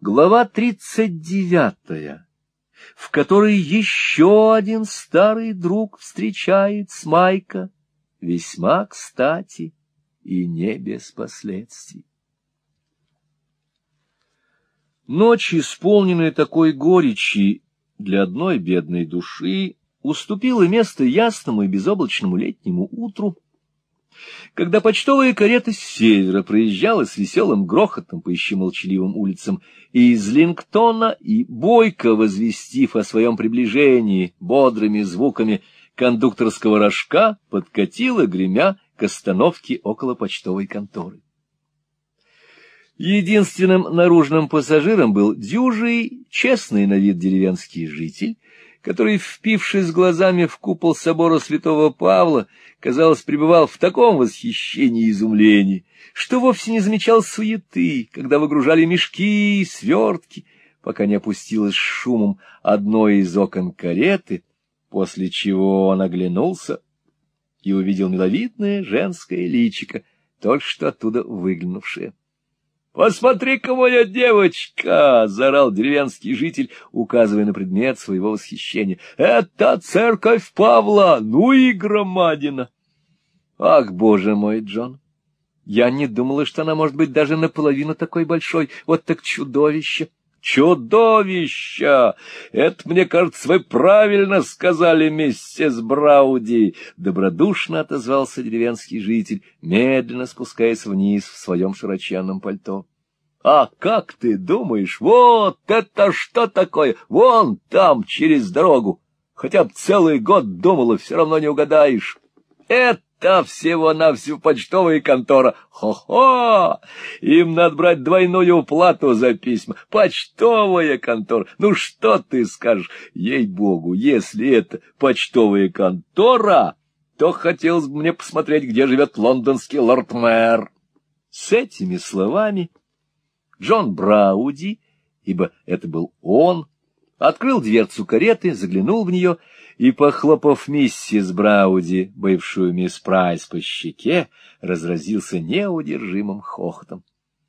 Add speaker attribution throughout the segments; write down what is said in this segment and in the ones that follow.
Speaker 1: Глава тридцать девятая, в которой еще один старый друг встречает Смайка, весьма кстати и не без последствий. Ночь, исполненная такой горечи для одной бедной души, уступила место ясному и безоблачному летнему утру, когда почтовая карета с севера проезжала с веселым грохотом по еще молчаливым улицам из Лингтона и, бойко возвестив о своем приближении бодрыми звуками кондукторского рожка, подкатила, гремя, к остановке около почтовой конторы. Единственным наружным пассажиром был дюжий, честный на вид деревенский житель, который, впившись глазами в купол собора святого Павла, казалось, пребывал в таком восхищении и изумлении, что вовсе не замечал суеты, когда выгружали мешки и свертки, пока не опустилось шумом одно из окон кареты, после чего он оглянулся и увидел миловидное женское личико, только что оттуда выглянувшее. «Посмотри-ка, моя девочка!» — заорал деревенский житель, указывая на предмет своего восхищения. «Это церковь Павла! Ну и громадина!» «Ах, боже мой, Джон! Я не думала, что она может быть даже наполовину такой большой. Вот так чудовище!» «Чудовища! Это, мне кажется, вы правильно сказали, миссис Брауди!» Добродушно отозвался деревенский житель, медленно спускаясь вниз в своем широченном пальто. «А как ты думаешь, вот это что такое? Вон там, через дорогу! Хотя бы целый год думала, все равно не угадаешь. Это та всего-навсего почтовая контора. Хо-хо! Им надо брать двойную плату за письма. Почтовая контора. Ну что ты скажешь? Ей-богу, если это почтовая контора, то хотелось бы мне посмотреть, где живет лондонский лорд-мэр. С этими словами Джон Брауди, ибо это был он, открыл дверцу кареты, заглянул в нее и, похлопав миссис Брауди, бывшую мисс Прайс по щеке, разразился неудержимым хохотом.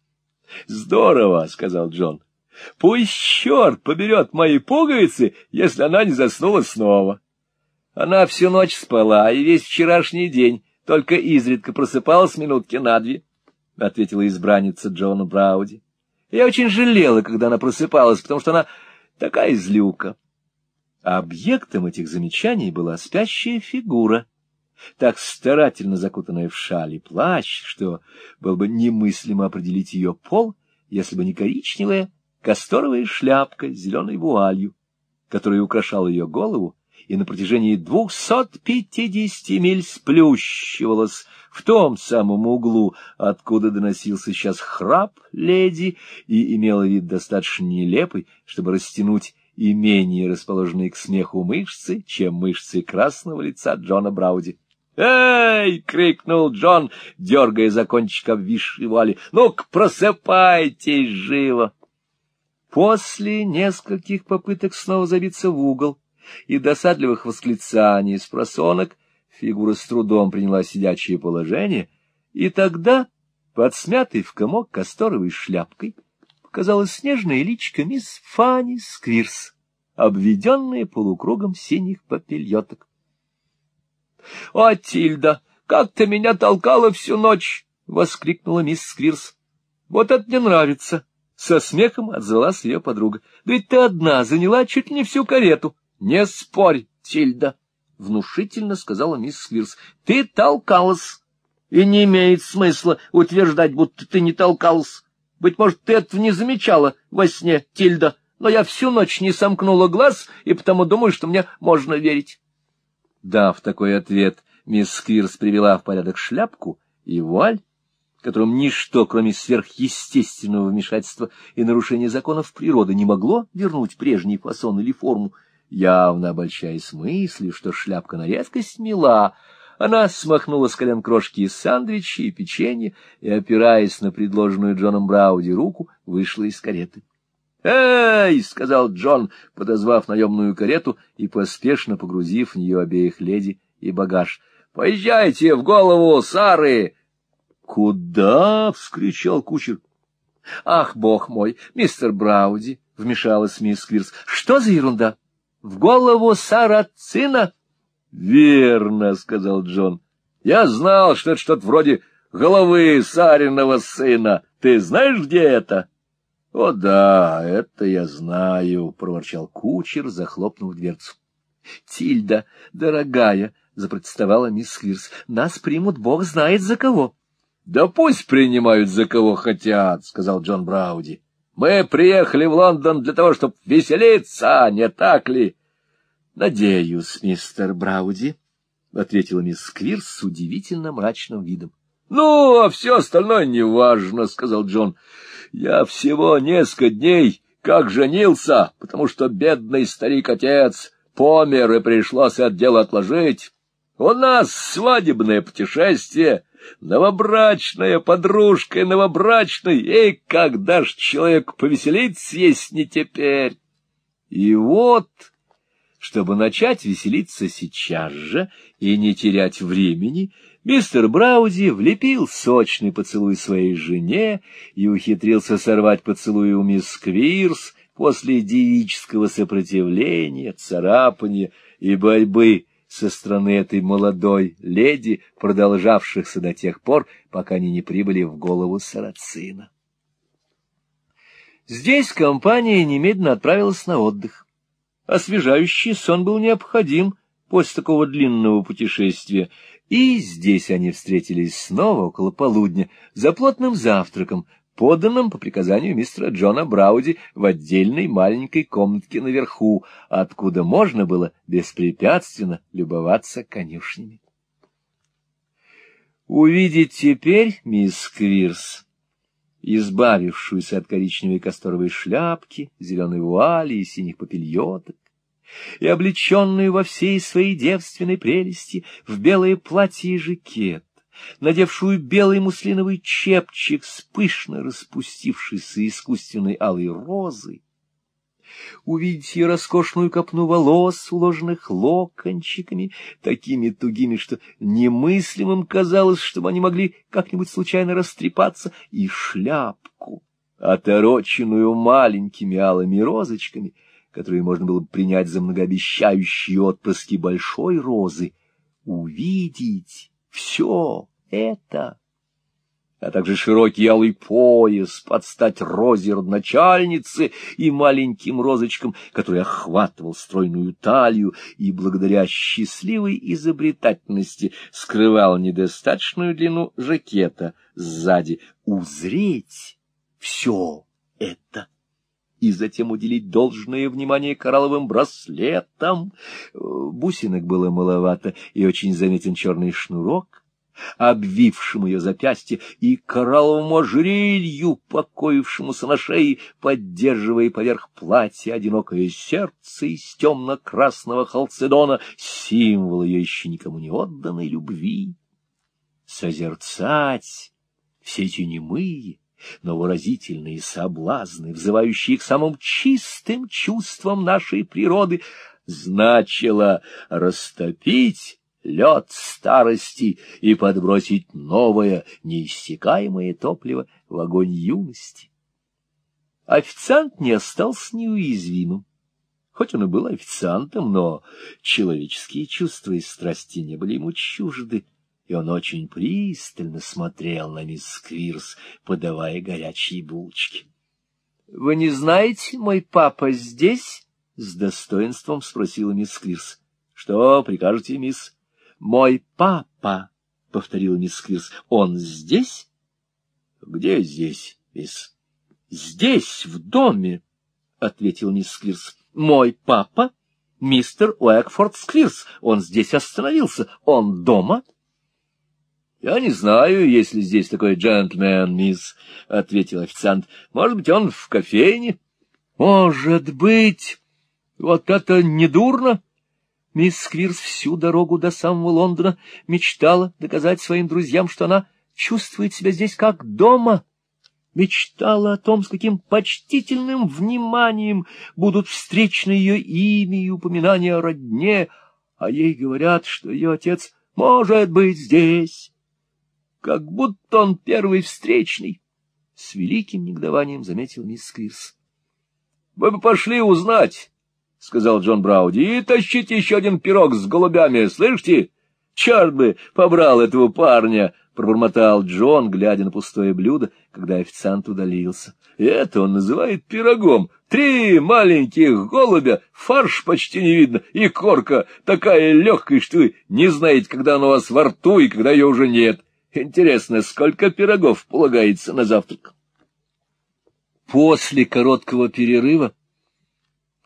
Speaker 1: — Здорово, — сказал Джон. — Пусть черт поберет мои пуговицы, если она не заснула снова. Она всю ночь спала, и весь вчерашний день только изредка просыпалась минутки на две, — ответила избранница Джона Брауди. Я очень жалела, когда она просыпалась, потому что она такая злюка. Объектом этих замечаний была спящая фигура, так старательно закутанная в шаль и плащ, что было бы немыслимо определить ее пол, если бы не коричневая касторовая шляпка с зеленой вуалью, которая украшала ее голову и на протяжении двухсот пятидесяти миль сплющивалась в том самом углу, откуда доносился сейчас храп леди, и имела вид достаточно нелепый, чтобы растянуть и менее расположенные к смеху мышцы, чем мышцы красного лица Джона Брауди. «Эй!» — крикнул Джон, дергая за кончик обвисшей вали. «Ну-ка, просыпайтесь живо!» После нескольких попыток снова забиться в угол и досадливых восклицаний с просонок фигура с трудом приняла сидячее положение, и тогда, под смятой в комок касторовой шляпкой, показалась снежная личка мисс Фанни Сквирс, обведенная полукругом синих попельоток. — О, Тильда, как ты меня толкала всю ночь! — воскликнула мисс Сквирс. — Вот это мне нравится! — со смехом отзвалась ее подруга. — Да ведь ты одна заняла чуть не всю карету. — Не спорь, Тильда! — внушительно сказала мисс Сквирс. — Ты толкалась, и не имеет смысла утверждать, будто ты не толкалась. Быть может, ты этого не замечала во сне, Тильда, но я всю ночь не сомкнула глаз, и потому думаю, что мне можно верить. Дав такой ответ, мисс Сквирс привела в порядок шляпку и вуаль, которым ничто, кроме сверхъестественного вмешательства и нарушения законов природы, не могло вернуть прежний фасон или форму, явно обольщаясь мыслью, что шляпка на редкость мила, она смахнула с колен крошки из сандвича и печенья и, опираясь на предложенную Джоном Брауди руку, вышла из кареты. «Эй!» — сказал Джон, подозвав наемную карету и поспешно погрузив в нее обеих леди и багаж. «Поезжайте в голову, Сары!» «Куда?» — вскричал кучер. — Ах, бог мой, мистер Брауди, — вмешалась мисс Квирс, — что за ерунда? В голову сарацина? — Верно, — сказал Джон. — Я знал, что это что-то вроде головы сариного сына. Ты знаешь, где это? — О да, это я знаю, — проворчал кучер, захлопнув дверцу. — Тильда, дорогая, — запротестовала мисс Квирс, — нас примут бог знает за кого. — Да пусть принимают за кого хотят, — сказал Джон Брауди. — Мы приехали в Лондон для того, чтобы веселиться, не так ли? — Надеюсь, мистер Брауди, — ответила мисс Квирс с удивительно мрачным видом. — Ну, а все остальное неважно, — сказал Джон. — Я всего несколько дней как женился, потому что бедный старик-отец помер, и пришлось от дела отложить. У нас свадебное путешествие, новобрачная подружка новобрачной, и когда ж человек повеселиться, есть не теперь? И вот, чтобы начать веселиться сейчас же и не терять времени, мистер Брауди влепил сочный поцелуй своей жене и ухитрился сорвать поцелуй у мисс Квирс после девического сопротивления, царапания и борьбы со стороны этой молодой леди, продолжавшихся до тех пор, пока они не прибыли в голову сарацина. Здесь компания немедленно отправилась на отдых. Освежающий сон был необходим после такого длинного путешествия, и здесь они встретились снова около полудня за плотным завтраком, поданным по приказанию мистера Джона Брауди в отдельной маленькой комнатке наверху, откуда можно было беспрепятственно любоваться конюшнями. Увидеть теперь мисс Квирс, избавившуюся от коричневой касторовой шляпки, зеленой вуали и синих попельоток, и облеченную во всей своей девственной прелести в белое платье и жакет, надевшую белый муслиновый чепчик с пышно распустившейся искусственной алой розой, увидеть ее роскошную копну волос, уложенных локончиками, такими тугими, что немыслимым казалось, чтобы они могли как-нибудь случайно растрепаться, и шляпку, отороченную маленькими алыми розочками, которые можно было бы принять за многообещающие отпрыски большой розы, увидеть все это, а также широкий алый пояс под стать розе родначальницы и маленьким розочкам, который охватывал стройную талию и благодаря счастливой изобретательности скрывал недостаточную длину жакета сзади, узреть все это и затем уделить должное внимание коралловым браслетам. Бусинок было маловато, и очень заметен черный шнурок, обвившим ее запястье, и коралловому ожерелью, покоившемуся на шее, поддерживая поверх платья одинокое сердце из темно-красного халцедона, символ ее еще никому не отданной любви. Созерцать все эти немые, но выразительные соблазны, взывающие к самым чистым чувствам нашей природы, значило растопить лед старости и подбросить новое, неиссякаемое топливо в огонь юности. Официант не остался неуязвимым. Хоть он и был официантом, но человеческие чувства и страсти не были ему чужды и он очень пристально смотрел на мисс Квирс, подавая горячие булочки. — Вы не знаете, мой папа здесь? — с достоинством спросила мисс Квирс. — Что прикажете, мисс? — Мой папа, — повторила мисс Квирс. — Он здесь? — Где здесь, мисс? — Здесь, в доме, — ответил мисс Квирс. — Мой папа, мистер Уэкфорд Сквирс. Он здесь остановился. Он дома? —— Я не знаю, есть ли здесь такой джентльмен, мисс, — ответил официант. — Может быть, он в кофейне? — Может быть. Вот это недурно. Мисс Сквирс всю дорогу до самого Лондона мечтала доказать своим друзьям, что она чувствует себя здесь как дома. Мечтала о том, с каким почтительным вниманием будут встречены ее имя и упоминания о родне, а ей говорят, что ее отец может быть здесь как будто он первый встречный. С великим негодованием заметил мисс Сквирс. — Вы бы пошли узнать, — сказал Джон Брауди, — и тащите еще один пирог с голубями, слышите? Черт бы побрал этого парня! — пробормотал Джон, глядя на пустое блюдо, когда официант удалился. — Это он называет пирогом. Три маленьких голубя, фарш почти не видно, и корка такая легкая, что вы не знаете, когда она у вас во рту и когда ее уже нет. Интересно, сколько пирогов полагается на завтрак? После короткого перерыва,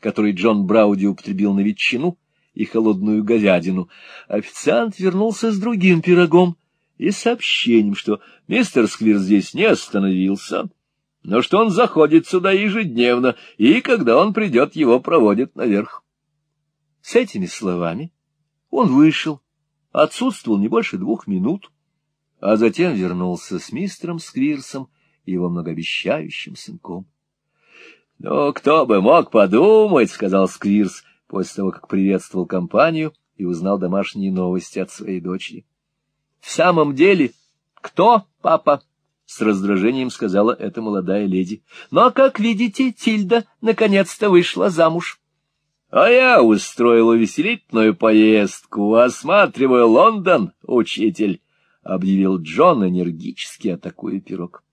Speaker 1: который Джон Брауди употребил на ветчину и холодную говядину, официант вернулся с другим пирогом и сообщением, что мистер Сквир здесь не остановился, но что он заходит сюда ежедневно, и когда он придет, его проводят наверх. С этими словами он вышел, отсутствовал не больше двух минут, а затем вернулся с мистером Сквирсом и его многообещающим сынком. — Ну, кто бы мог подумать, — сказал Сквирс, после того, как приветствовал компанию и узнал домашние новости от своей дочери. — В самом деле, кто, папа? — с раздражением сказала эта молодая леди. — Но, как видите, Тильда наконец-то вышла замуж. — А я устроил увеселительную поездку, осматривая Лондон, учитель. — объявил Джон, энергически атакуя пирог. —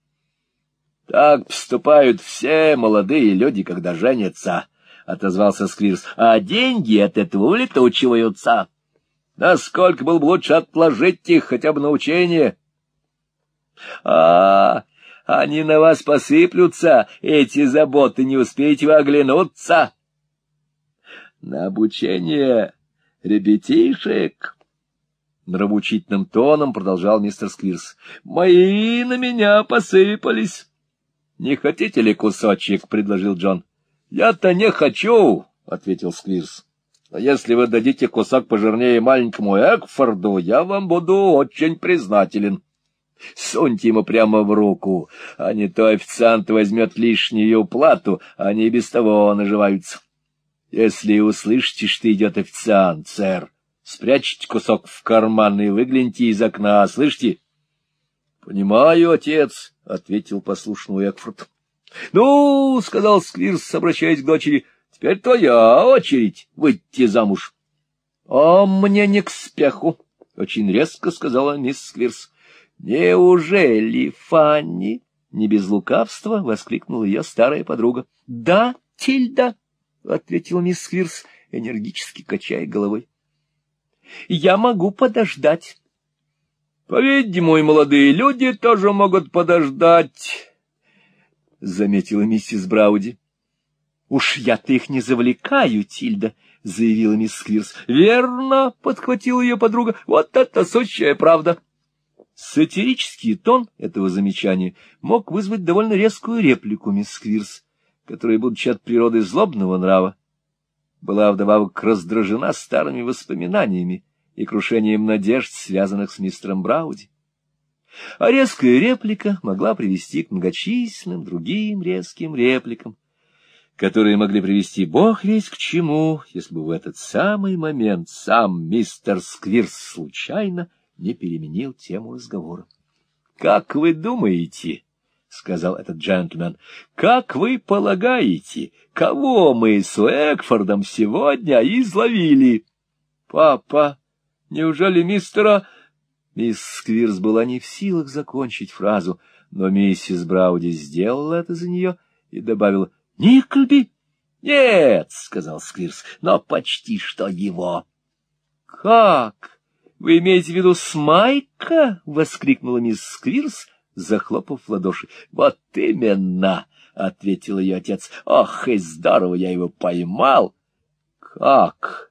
Speaker 1: Так поступают все молодые люди, когда женятся, — отозвался Сквирс, — а деньги от этого улетучиваются. Насколько было бы лучше отложить их хотя бы на учение? — А, они на вас посыплются, эти заботы, не успеете вы оглянуться. — На обучение ребятишек... Нравоучительным тоном продолжал мистер Сквирс. — Мои на меня посыпались. — Не хотите ли кусочек? — предложил Джон. — Я-то не хочу, — ответил Сквирс. — А если вы дадите кусок пожирнее маленькому Экфорду, я вам буду очень признателен. Суньте ему прямо в руку, а не то официант возьмет лишнюю плату, они без того наживаются. Если услышите, что идет официант, сэр, Спрячьте кусок в карман и выгляните из окна, слышите? — Понимаю, отец, — ответил послушный Экфорд. — Ну, — сказал Сквирс, обращаясь к дочери, — теперь твоя очередь выйти замуж. — А мне не к спеху, — очень резко сказала мисс Сквирс. — Неужели, Фанни? — не без лукавства воскликнула ее старая подруга. — Да, Тильда, — ответила мисс Сквирс, энергически качая головой. Я могу подождать. По-видимому, и молодые люди тоже могут подождать, — заметила миссис Брауди. — Уж я-то их не завлекаю, Тильда, — заявила мисс Сквирс. — Верно, — подхватила ее подруга, — вот это сущая правда. Сатирический тон этого замечания мог вызвать довольно резкую реплику мисс Сквирс, которая, будучи от природы злобного нрава, была вдобавок раздражена старыми воспоминаниями и крушением надежд, связанных с мистером Брауди. А резкая реплика могла привести к многочисленным другим резким репликам, которые могли привести бог весь к чему, если бы в этот самый момент сам мистер Сквирс случайно не переменил тему разговора. — Как вы думаете, — сказал этот джентльмен. — Как вы полагаете, кого мы с Уэкфордом сегодня изловили? — Папа, неужели мистера... Мисс Сквирс была не в силах закончить фразу, но миссис Брауди сделала это за нее и добавила — Никльби? — Нет, — сказал Сквирс, — но почти что его. — Как? Вы имеете в виду Смайка? — воскликнула мисс Сквирс, захлопав в ладоши. — Вот именно, — ответил ее отец. — Ох, и здорово я его поймал! — Как? —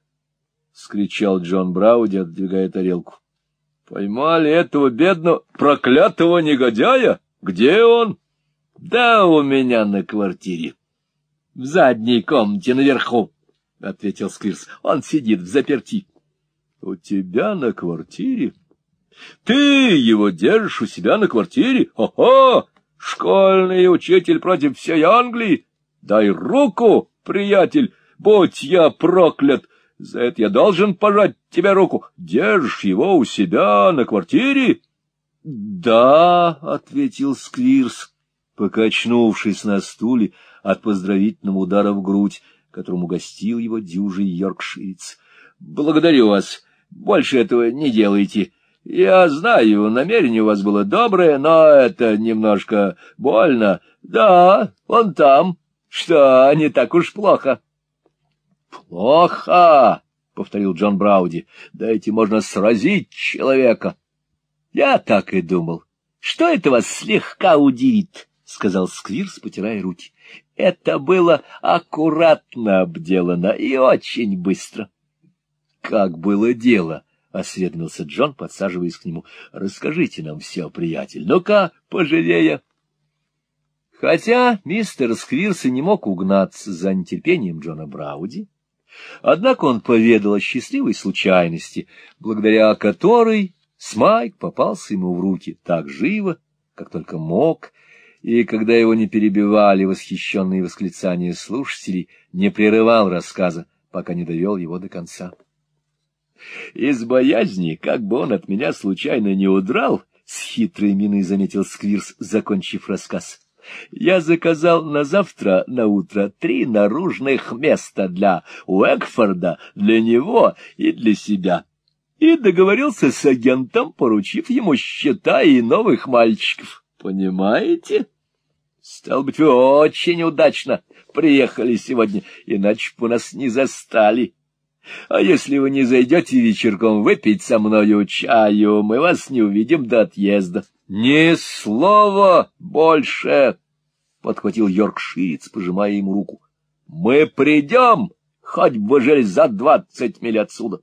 Speaker 1: скричал Джон Брауди, отдвигая тарелку. — Поймали этого бедного, проклятого негодяя? Где он? — Да у меня на квартире. — В задней комнате наверху, — ответил Сквирс. — Он сидит в заперти. — У тебя на квартире? — ты его держишь у себя на квартире? Хо-хо! Школьный учитель против всей Англии! Дай руку, приятель, будь я проклят! За это я должен пожать тебе руку. Держишь его у себя на квартире? — Да, — ответил Сквирс, покачнувшись на стуле от поздравительного удара в грудь, которому гостил его дюжий йоркширец. — Благодарю вас. Больше этого не делайте. Я знаю, намерение у вас было доброе, но это немножко больно. Да, он там. Что, не так уж плохо. — Плохо, — повторил Джон Брауди. — Да эти можно сразить человека. — Я так и думал. Что это вас слегка удивит? —— сказал Сквирс, потирая руки. — Это было аккуратно обделано и очень быстро. — Как было дело? —— осведомился Джон, подсаживаясь к нему. — Расскажите нам все, приятель. Ну-ка, поживее. Хотя мистер Сквирс и не мог угнаться за нетерпением Джона Брауди, однако он поведал о счастливой случайности, благодаря которой Смайк попался ему в руки так живо, как только мог, и, когда его не перебивали восхищенные восклицания слушателей, не прерывал рассказа, пока не довел его до конца. Из боязни, как бы он от меня случайно не удрал, — с хитрой миной заметил Сквирс, закончив рассказ. Я заказал на завтра на утро три наружных места для Уэкфорда, для него и для себя. И договорился с агентом, поручив ему счета и новых мальчиков. Понимаете? Стал быть, вы очень удачно приехали сегодня, иначе бы нас не застали. А если вы не зайдете вечерком выпить со мною чаю, мы вас не увидим до отъезда. — Ни слова больше! — подхватил Йоркширец, пожимая ему руку. — Мы придем, хоть бы жили за двадцать миль отсюда.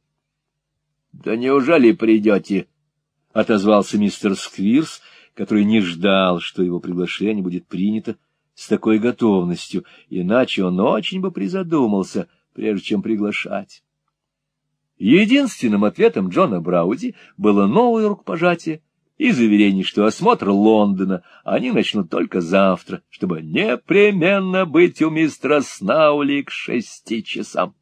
Speaker 1: — Да неужели придете? — отозвался мистер Сквирс, который не ждал, что его приглашение будет принято с такой готовностью, иначе он очень бы призадумался, прежде чем приглашать. Единственным ответом Джона Брауди было новое рукопожатие и заверение, что осмотр Лондона они начнут только завтра, чтобы непременно быть у мистера Снаули к шести часам.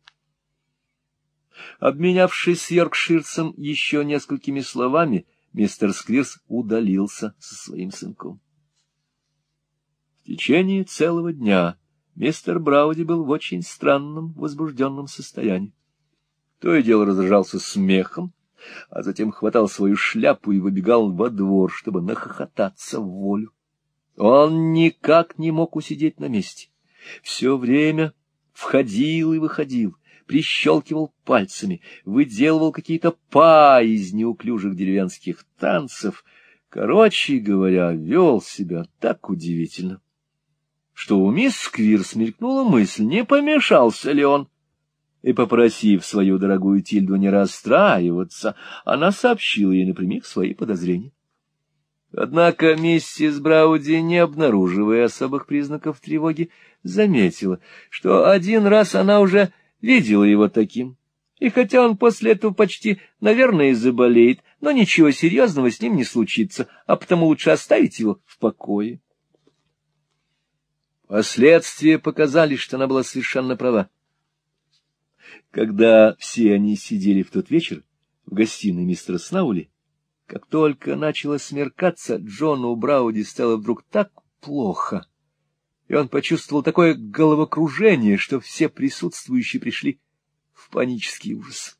Speaker 1: Обменявшись с Йоркширцем еще несколькими словами, мистер Сквирс удалился со своим сынком. В течение целого дня мистер Брауди был в очень странном возбужденном состоянии. То и дело раздражался смехом, а затем хватал свою шляпу и выбегал во двор, чтобы нахохотаться в волю. Он никак не мог усидеть на месте. Все время входил и выходил, прищелкивал пальцами, выделывал какие-то па из неуклюжих деревенских танцев. Короче говоря, вел себя так удивительно, что у мисс Сквир смелькнула мысль, не помешался ли он и, попросив свою дорогую Тильду не расстраиваться, она сообщила ей напрямик свои подозрения. Однако миссис Брауди, не обнаруживая особых признаков тревоги, заметила, что один раз она уже видела его таким, и хотя он после этого почти, наверное, заболеет, но ничего серьезного с ним не случится, а потому лучше оставить его в покое. Последствия показали, что она была совершенно права. Когда все они сидели в тот вечер в гостиной мистера Снаули, как только начало смеркаться, Джону Брауди стало вдруг так плохо, и он почувствовал такое головокружение, что все присутствующие пришли в панический ужас.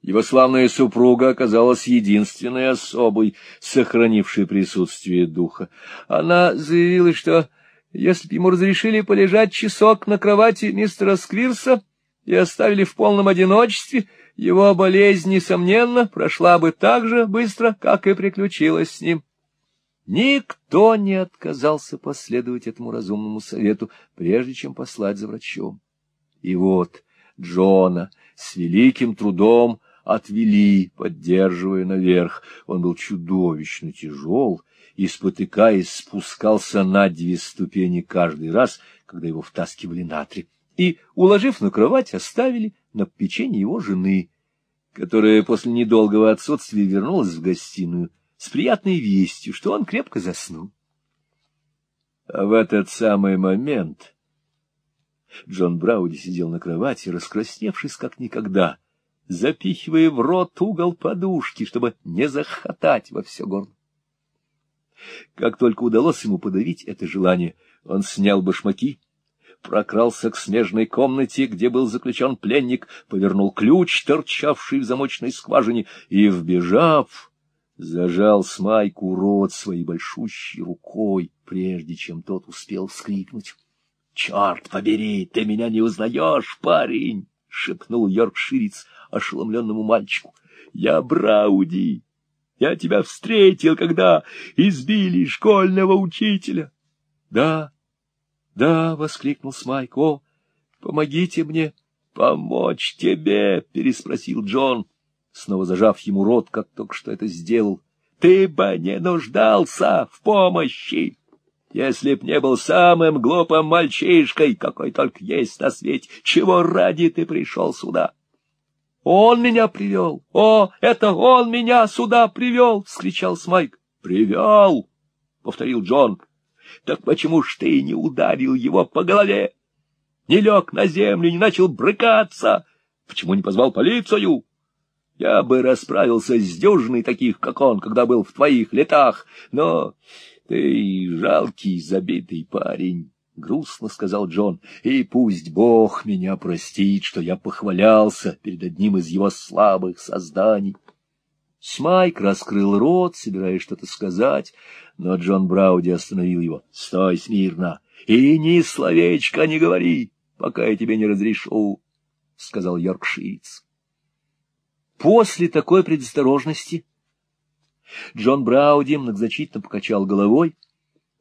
Speaker 1: Его славная супруга оказалась единственной особой, сохранившей присутствие духа. Она заявила, что если бы ему разрешили полежать часок на кровати мистера Сквирса, и оставили в полном одиночестве, его болезнь, несомненно, прошла бы так же быстро, как и приключилась с ним. Никто не отказался последовать этому разумному совету, прежде чем послать за врачом. И вот Джона с великим трудом отвели, поддерживая наверх. Он был чудовищно тяжел и, спотыкаясь, спускался на две ступени каждый раз, когда его втаскивали на три и, уложив на кровать, оставили на печенье его жены, которая после недолгого отсутствия вернулась в гостиную с приятной вестью, что он крепко заснул. А в этот самый момент Джон Брауди сидел на кровати, раскрасневшись как никогда, запихивая в рот угол подушки, чтобы не захотать во все горло. Как только удалось ему подавить это желание, он снял башмаки, прокрался к смежной комнате, где был заключен пленник, повернул ключ, торчавший в замочной скважине, и, вбежав, зажал Смайку рот своей большущей рукой, прежде чем тот успел вскрикнуть. — Черт побери, ты меня не узнаешь, парень! — шепнул йоркширец ошеломленному мальчику. — Я Брауди! Я тебя встретил, когда избили школьного учителя. — Да, да, — воскликнул Смайк, — о, помогите мне. — Помочь тебе? — переспросил Джон, снова зажав ему рот, как только что это сделал. — Ты бы не нуждался в помощи, если б не был самым глупым мальчишкой, какой только есть на свете. Чего ради ты пришел сюда? — Он меня привел! О, это он меня сюда привел! — вскричал Смайк. — Привел! — повторил Джон. Так почему ж ты не ударил его по голове? Не лег на землю, не начал брыкаться? Почему не позвал полицию? Я бы расправился с дюжиной таких, как он, когда был в твоих летах, но ты жалкий, забитый парень. — грустно сказал Джон, — и пусть Бог меня простит, что я похвалялся перед одним из его слабых созданий. Смайк раскрыл рот, собираясь что-то сказать, но Джон Брауди остановил его. — Стой смирно и ни словечка не говори, пока я тебе не разрешу, — сказал Йоркширец. После такой предосторожности Джон Брауди многозначительно покачал головой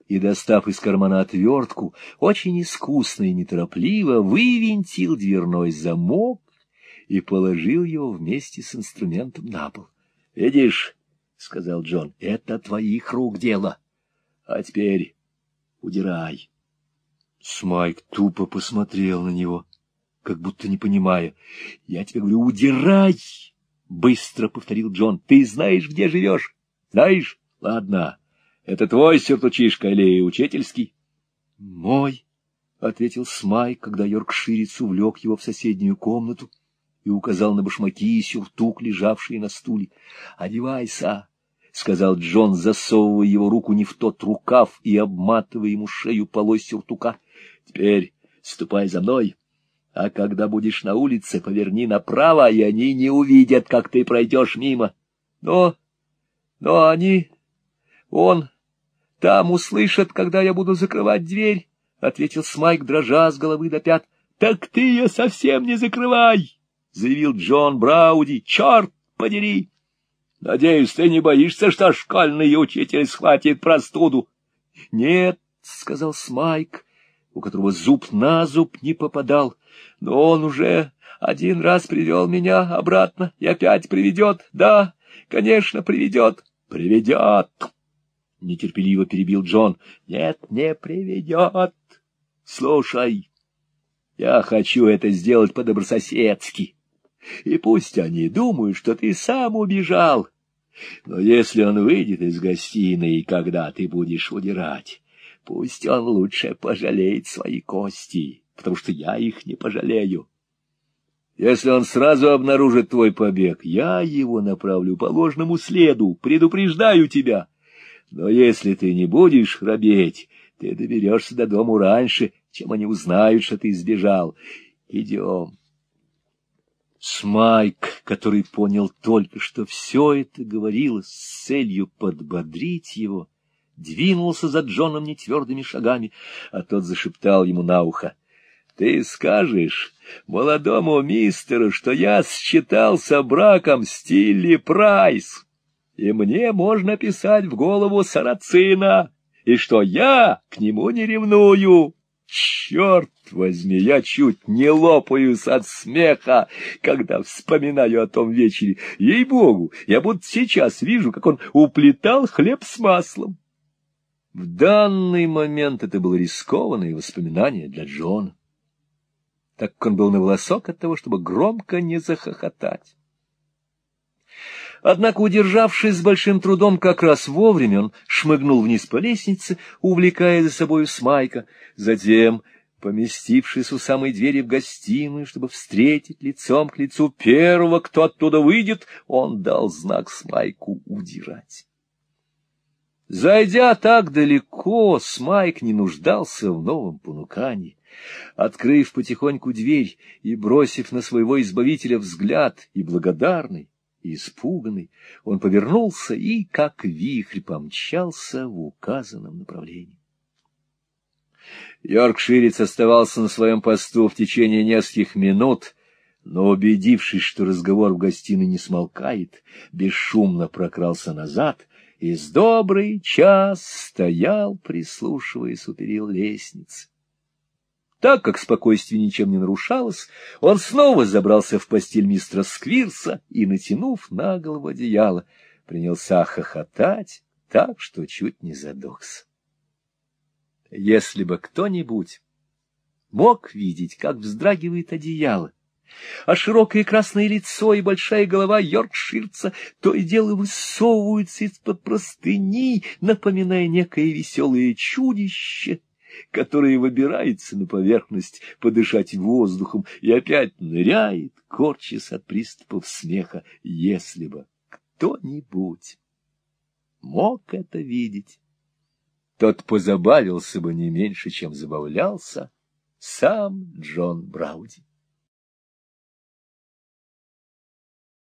Speaker 1: и, достав из кармана отвертку, очень искусно и неторопливо вывинтил дверной замок и положил его вместе с инструментом на пол. — Видишь, — сказал Джон, — это твоих рук дело. А теперь удирай. Смайк тупо посмотрел на него, как будто не понимая. — Я тебе говорю, удирай! — быстро повторил Джон. — Ты знаешь, где живешь? Знаешь? Ладно. Это твой сюртучишка или учительский? — Мой, — ответил Смайк, когда Йоркширец увлек его в соседнюю комнату и указал на башмаки и сюртук, лежавшие на стуле. — Одевайся, — сказал Джон, засовывая его руку не в тот рукав и обматывая ему шею полой сюртука. — Теперь ступай за мной, а когда будешь на улице, поверни направо, и они не увидят, как ты пройдешь мимо. Но, но они, он, там услышат, когда я буду закрывать дверь, — ответил Смайк, дрожа с головы до пят. — Так ты ее совсем не закрывай! Заявил Джон Брауди. — Черт подери! Надеюсь, ты не боишься, что школьный учитель схватит простуду? — Нет, — сказал Смайк, у которого зуб на зуб не попадал, но он уже один раз привел меня обратно и опять приведет. Да, конечно, приведет. — Приведет! — нетерпеливо перебил Джон. — Нет, не приведет. Слушай, я хочу это сделать по-добрососедски и пусть они думают, что ты сам убежал. Но если он выйдет из гостиной, когда ты будешь удирать, пусть он лучше пожалеет свои кости, потому что я их не пожалею. Если он сразу обнаружит твой побег, я его направлю по ложному следу, предупреждаю тебя. Но если ты не будешь робеть, ты доберешься до дому раньше, чем они узнают, что ты сбежал. Идем. Смайк, который понял только, что все это говорилось с целью подбодрить его, двинулся за Джоном нетвердыми шагами, а тот зашептал ему на ухо. — Ты скажешь молодому мистеру, что я считался браком с Тилли Прайс, и мне можно писать в голову сарацина, и что я к нему не ревную. Черт возьми, я чуть не лопаюсь от смеха, когда вспоминаю о том вечере. Ей-богу, я будто сейчас вижу, как он уплетал хлеб с маслом. В данный момент это было рискованное воспоминание для Джона, так как он был на волосок от того, чтобы громко не захохотать. Однако, удержавшись с большим трудом как раз вовремя, он шмыгнул вниз по лестнице, увлекая за собою Смайка. Затем, поместившись у самой двери в гостиную, чтобы встретить лицом к лицу первого, кто оттуда выйдет, он дал знак Смайку удирать. Зайдя так далеко, Смайк не нуждался в новом понукании. Открыв потихоньку дверь и бросив на своего избавителя взгляд, и благодарный, и испуганный, он повернулся и, как вихрь, помчался в указанном направлении. Йоркширец оставался на своем посту в течение нескольких минут, но, убедившись, что разговор в гостиной не смолкает, бесшумно прокрался назад и с добрый час стоял, прислушиваясь у перил лестницы. Так как спокойствие ничем не нарушалось, он снова забрался в постель мистера Сквирса и, натянув на голову одеяло, принялся хохотать так, что чуть не задохся. Если бы кто-нибудь мог видеть, как вздрагивает одеяло, а широкое красное лицо и большая голова Йоркширца то и дело высовываются из-под простыни, напоминая некое веселое чудище, которое выбирается на поверхность подышать воздухом и опять ныряет, корчась от приступов смеха, если бы кто-нибудь мог это видеть. Тот позабавился бы не меньше, чем забавлялся сам Джон Брауди.